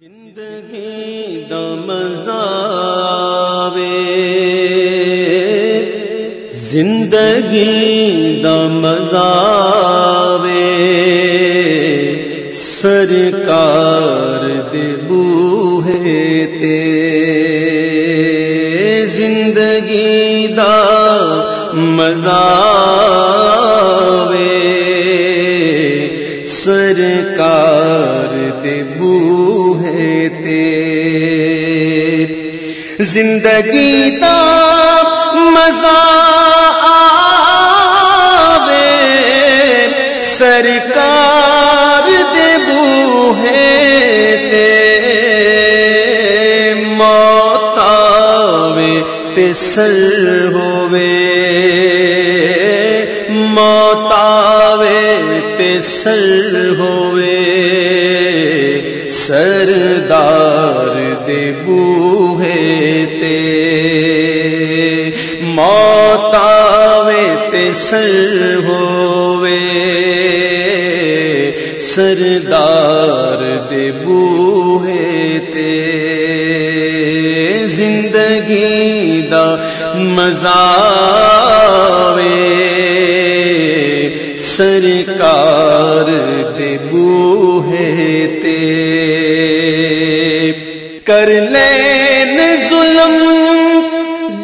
زندگی دمزاوے زندگی دمزاوے سرکار دبوہے تے دبوہے تے زندگی دا مزہ آوے۔ سرکار دے بوہے تے موت آوے تے سر ہووے۔ موت آوے تے سر ہووے۔ سردار دے بوہے تے موت آوے تے سر ہووے۔ سردار دے بوہے تے زندگی دا مزاوے کر لین ظلم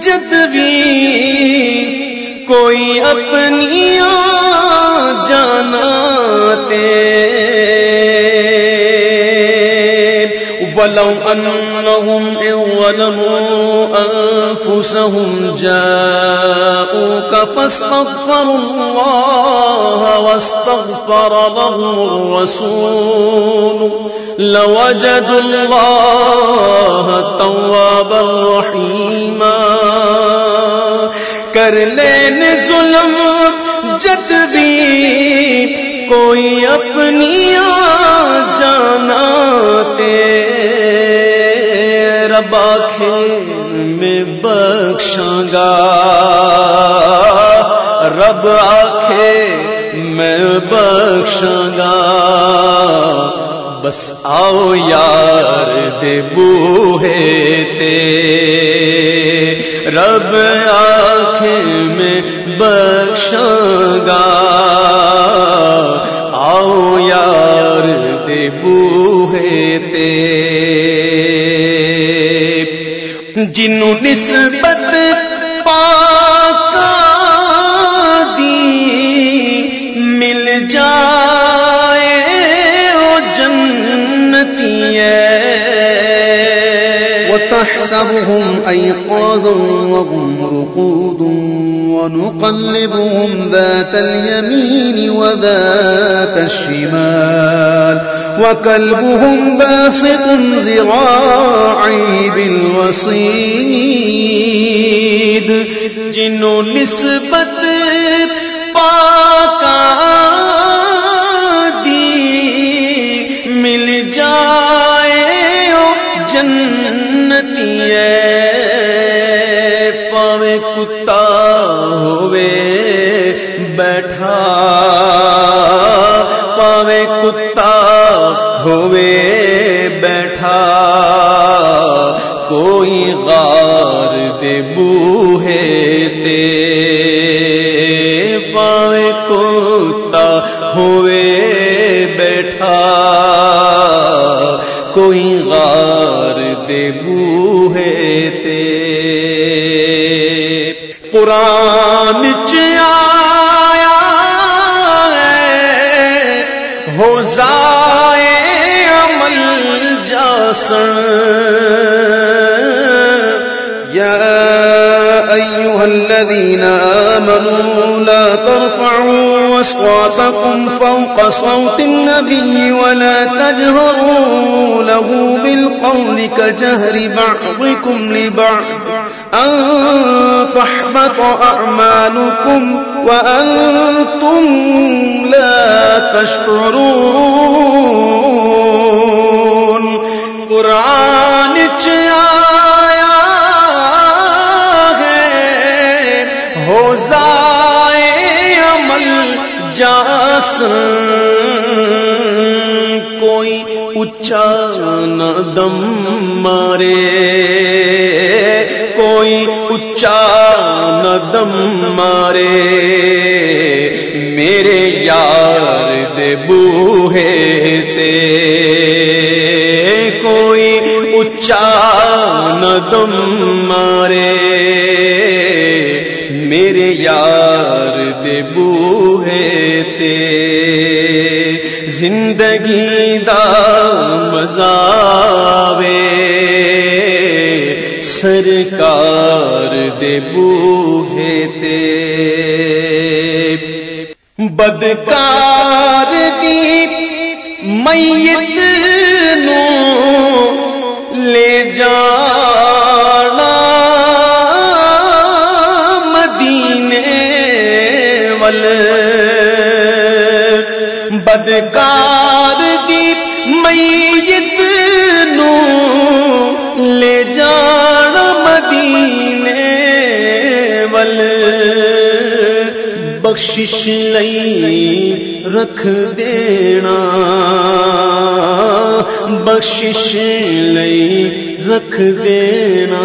جد بھی کوئی اپنی جانا ولو أنهم إن ظلموا أنفسهم جاءوك فاستغفروا الله واستغفر لهم الرسول لوجدوا الله کوئی اپنی جانا رب آخر میں بخشاں گا رب آخے میں بخشاں گا بس آؤ یار دے بوہے تے۔ رب آخ میں بخشاں گا جنوں نسبت پاک دی مل جائے، او جنتی ہے۔ وتحسبهم أيقاظا وهم رقود ونقلبهم ذات اليمين وذات الشمال وكلبهم باسط ذراعي بالوصيد جنوں نسبت پاک دی مل جائے او جنتی ہے۔ پاوے کتا ہووے، بیٹھا۔ پاوے کتا بوہے تے قرآن چیا ہو زائے عمل جاسن۔ أصواتكم فوق صوت النبي ولا تجهروا له بالقول كجهر بعضكم لبعض أن تحبط أعمالكم وأنتم لا تشعرون قرآن چیا کوئی اچا نہ دم مارے۔ میرے یار دے بوہے تے کوئی اچا نہ دم مارے۔ میرے یار دے بوہے تے زندگی دا مزاوے سرکار دے بوہے تے۔ بدکار دی میت نو لے جانا۔ مدینے ول۔ بدکار بخشش لئی رکھ دینا۔ بخشش لئی رکھ دینا۔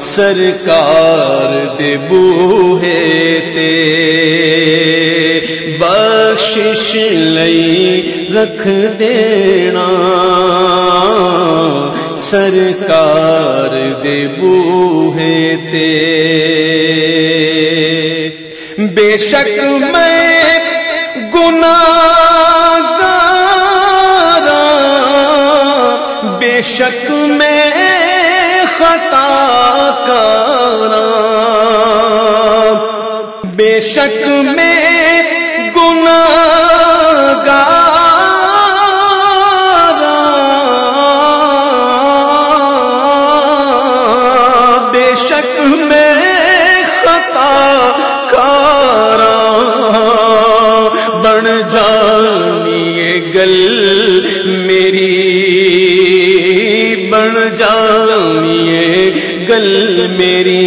سرکار دے بوہے تے۔ بخشش لئی رکھ دینا۔ سرکار دے بوہے تے۔ بے شک میں گناہ بے شک میں خطا کارا بے شک میں گناہ بے شک گل میری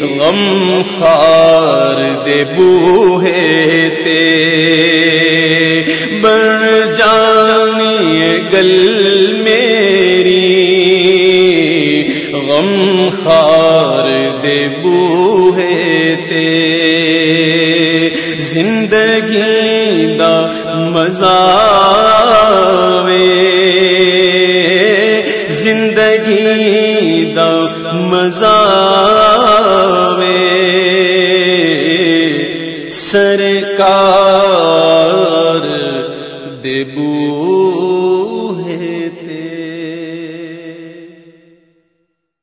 غم خار دے بوہے تے۔ بڑھ جانی گل میری غم خار دے بوہے تے۔ زندگی دا مزہ مزاوے۔ سرکار دیبو